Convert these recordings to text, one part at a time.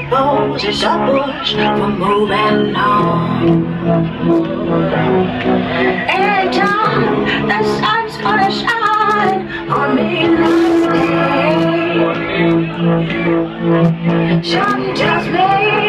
suppose it's a push for moving on. Anytime the sun's gonna shine on me next day. Something tells me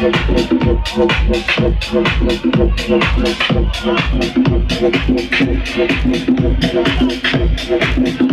that things are coming. And I'm gonna not believe I'm Thank